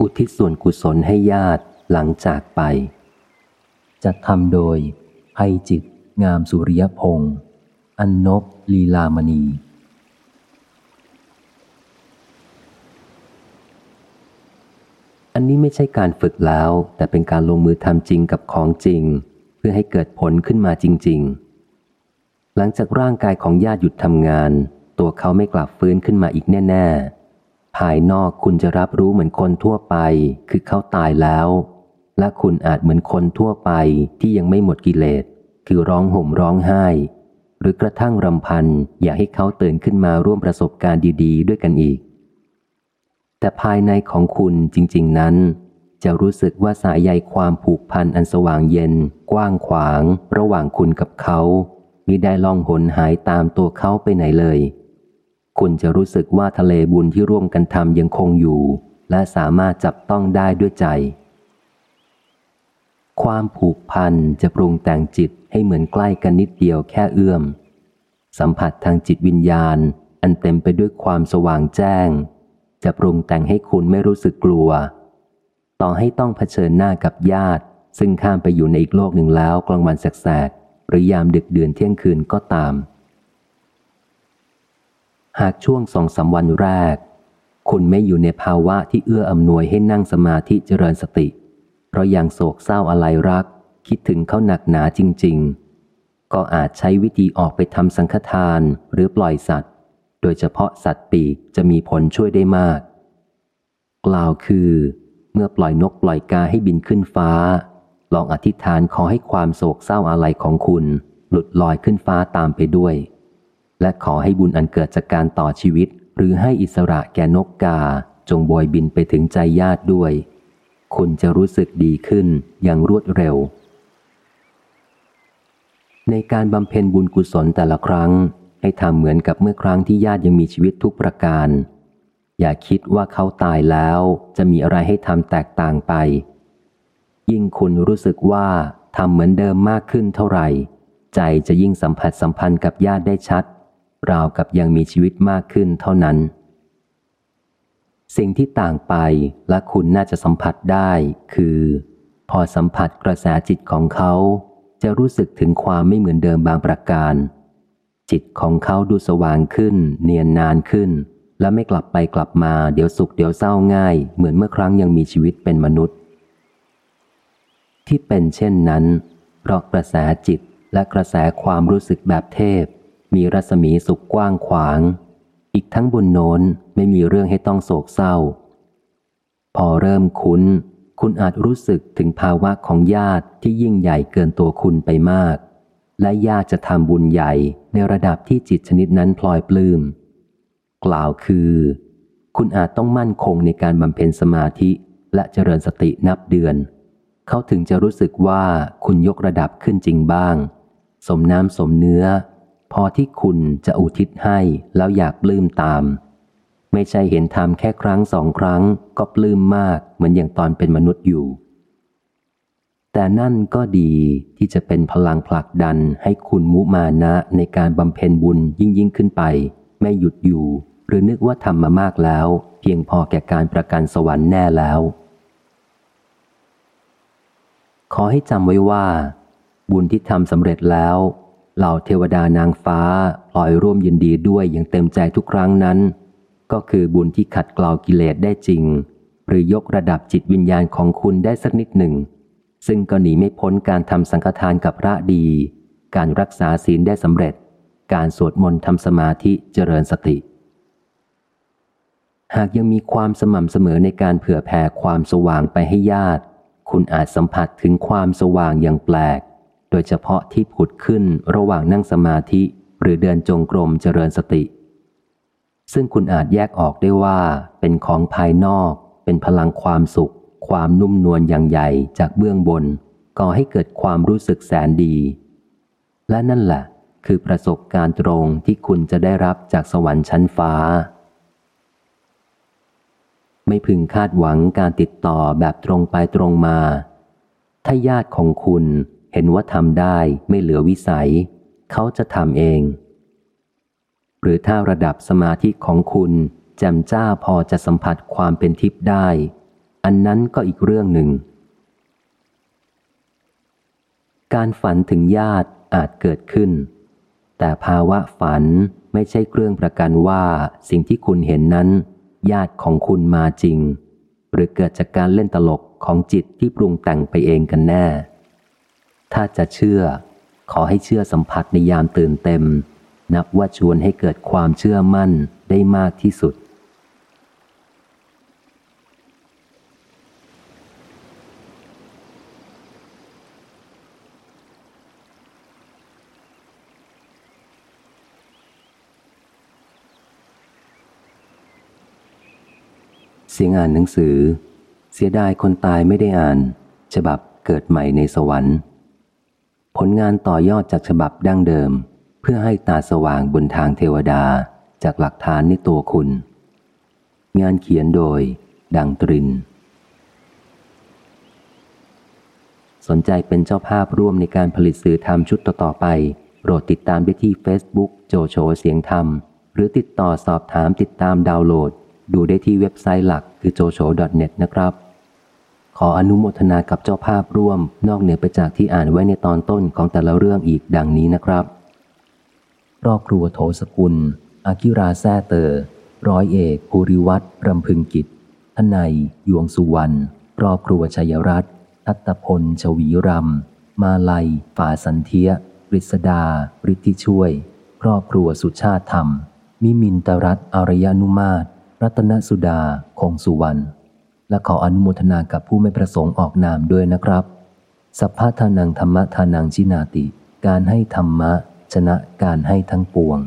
อุทิศส่วนกุศลให้ญาติหลังจากไป จัดทำโดยไพจิต งามสุริยพงศ์อันนบลีลามณี อันนี้ไม่ใช่การฝึกแล้ว แต่เป็นการลงมือทำจริงกับของจริง เพื่อให้เกิดผลขึ้นมาจริง ๆ หลังจากร่างกายของญาติหยุดทำงาน ตัวเขาไม่กลับฟื้นขึ้นมาอีกแน่ ๆ ภายนอกคุณจะรับรู้เหมือนคนทั่วไป คือเขาตายแล้ว และคุณอาจเหมือนคนทั่วไปที่ยังไม่หมดกิเลส คือร้องห่มร้องไห้ หรือกระทั่งรำพันอยากให้เขาตื่นขึ้นมาร่วมประสบการณ์ดี ๆ ด้วยกันอีก แต่ภายในของคุณจริง ๆ นั้น จะรู้สึกว่าสายใยความผูกพันอันสว่างเย็น กว้างขวาง ระหว่างคุณกับเขามิได้ล่องหนหายตามตัวเขาไปไหนเลย คุณจะรู้สึกว่าทะเลบุญที่ร่วมกันทำยังคงอยู่ และสามารถจับต้องได้ด้วยใจ ความผูกพันจะปรุงแต่งจิตให้เหมือนใกล้กันนิดเดียวแค่เอื้อม สัมผัสทางจิตวิญญาณ อันเต็มไปด้วยความสว่างแจ้ง จะปรุงแต่งให้คุณไม่รู้สึกกลัว ต่อให้ต้องเผชิญหน้ากับญาติ ซึ่งข้ามไปอยู่ในอีกโลกหนึ่งแล้วกลางวันแสกๆหรือยามดึกเดือนเที่ยงคืนก็ตาม หากช่วงสองสาวันแรก คุณไม่อยู่ในภาวะที่เอื้ออำนวยให้นั่งสมาธิเจริญสติ เพราะยังโศกเศร้าอะไรรัก คิดถึงเขาหนักหนาจริง ๆ ก็อาจใช้วิธีออกไปทำสังฆทานหรือปล่อยสัตว์ โดยเฉพาะสัตว์ปีกจะมีผลช่วยได้มาก กล่าวคือ เมื่อปล่อยนกปล่อยกาให้บินขึ้นฟ้า ลองอธิษฐานขอให้ความโศกเศร้าอะไรของคุณ หลุดลอยขึ้นฟ้าตามไปด้วย และขอให้บุญอันเกิดจากการต่อชีวิต หรือให้อิสระแก่นกกา จงโบยบินไปถึงใจญาติด้วย คุณจะรู้สึกดีขึ้นอย่างรวดเร็ว ในการบำเพ็ญบุญกุศลแต่ละครั้ง ให้ทำเหมือนกับเมื่อครั้งที่ญาติยังมีชีวิตทุกประการ อย่าคิดว่าเขาตายแล้วจะมีอะไรให้ทำแตกต่างไป ยิ่งคุณรู้สึกว่าทำเหมือนเดิมมากขึ้นเท่าไหร่ ใจจะยิ่งสัมผัสสัมพันธ์กับญาติได้ชัด ราวกับยังมีชีวิตมากขึ้นเท่านั้น สิ่งที่ต่างไปและคุณน่าจะสัมผัสได้คือ พอสัมผัสกระแสจิตของเขา จะรู้สึกถึงความไม่เหมือนเดิมบางประการ จิตของเขาดูสว่างขึ้น เนียนนานขึ้น และไม่กลับไปกลับมาเดี๋ยวสุขเดี๋ยวเศร้าง่าย เหมือนเมื่อครั้งยังมีชีวิตเป็นมนุษย์ ที่เป็นเช่นนั้น เพราะกระแสจิตและกระแสความรู้สึกแบบเทพ มีรัศมีสุขกว้างขวาง อีกทั้งบนโน้นไม่มีเรื่องให้ต้องโศกเศร้า พอเริ่มคุ้น คุณอาจรู้สึกถึงภาวะของญาติที่ยิ่งใหญ่เกินตัวคุณไปมาก และญาติจะทำบุญใหญ่ในระดับที่จิตชนิดนั้นพลอยปลืม้ม กล่าวคือ คุณอาจต้องมั่นคงในการบำเพ็ญสมาธิและเจริญสตินับเดือน เขาถึงจะรู้สึกว่าคุณยกระดับขึ้นจริงบ้าง สมน้ำสมเนื้อ พอที่คุณจะอุทิศให้แล้วอยากปลื้มตาม ไม่ใช่เห็นทำแค่ครั้งสองครั้งก็ปลื้มมากเหมือนอย่างตอนเป็นมนุษย์อยู่ แต่นั่นก็ดีที่จะเป็นพลังผลักดันให้คุณมุมานะในการบำเพ็ญบุญยิ่งยิ่งขึ้นไป ไม่หยุดอยู่ หรือนึกว่าทำมามากแล้ว เพียงพอแก่การประกันสวรรค์แน่แล้ว ขอให้จำไว้ว่า บุญที่ทำสำเร็จแล้ว เหล่าเทวดานางฟ้าพลอยร่วมยินดีด้วยอย่างเต็มใจทุกครั้งนั้น ก็คือบุญที่ขัดเกลากิเลสได้จริง หรือยกระดับจิตวิญญาณของคุณได้สักนิดหนึ่ง ซึ่งก็หนีไม่พ้นการทำสังฆทานกับพระดี การรักษาศีลได้สำเร็จ การสวดมนต์ทำสมาธิเจริญสติ หากยังมีความสม่ำเสมอในการเผื่อแผ่ความสว่างไปให้ญาติ คุณอาจสัมผัสถึงความสว่างอย่างแปลก โดยเฉพาะที่ผุดขึ้นระหว่างนั่งสมาธิหรือเดินจงกรมเจริญสติ ซึ่งคุณอาจแยกออกได้ว่า เป็นของภายนอก เป็นพลังความสุข ความนุ่มนวลอย่างใหญ่จากเบื้องบนก่อให้เกิดความรู้สึกแสนดี และนั่นแหละคือประสบการณ์ตรงที่คุณจะได้รับจากสวรรค์ชั้นฟ้า ไม่พึงคาดหวังการติดต่อแบบตรงไปตรงมา ถ้าญาติของคุณ เห็นว่าทำได้ไม่เหลือวิสัย เขาจะทำเอง หรือถ้าระดับสมาธิของคุณแจมจ้าพอจะสัมผัสความเป็นทิพย์ได้ อันนั้นก็อีกเรื่องหนึ่ง การฝันถึงญาติอาจเกิดขึ้น แต่ภาวะฝันไม่ใช่เครื่องประกันว่าสิ่งที่คุณเห็นนั้น ญาติของคุณมาจริง หรือเกิดจากการเล่นตลกของจิตที่ปรุงแต่งไปเองกันแน่ ถ้าจะเชื่อ ขอให้เชื่อสัมผัสในยามตื่นเต็ม นับว่าชวนให้เกิดความเชื่อมั่นได้มากที่สุด เสียงอ่านหนังสือ เสียดายคนตายไม่ได้อ่าน ฉบับเกิดใหม่ในสวรรค์ ผลงานต่อยอดจากฉบับดั้งเดิม เพื่อให้ตาสว่างบนทางเทวดาจากหลักฐานในตัวคุณ งานเขียนโดย ดังตริน สนใจเป็นเจ้าภาพร่วมในการผลิตสื่อธรรมชุดต่อๆไป โปรดติดตามได้ที่ Facebook โจโฉเสียงธรรม หรือติดต่อสอบถามติดตามดาวน์โหลด ดูได้ที่เว็บไซต์หลักคือ jocho.net นะครับ ขออนุโมทนากับเจ้าภาพร่วม นอกเหนือไปจากที่อ่านไว้ในตอนต้นของแต่ละเรื่องอีกดังนี้นะครับรอบครัวโถสกุล อากิราแซ่เตอร์ร้อยเอกภูริวัตรรำพึงกิจทนายยวงสุวรรณรอบครัวชัยรัตน์ทัตพล ชวีรำมาลัยฝาสันเทียกฤษดาฤทธิช่วย ครอบครัวสุชาติธรรม มิมินตรัตอารยานุมาตรรัตนสุดา คงสุวรรณ และขออนุโมทนากับผู้ไม่ประสงค์ออกนามด้วยนะครับ สัพพะทานังธรรมะทานังชินาติ การให้ธรรมะ ชนะการให้ทั้งปวง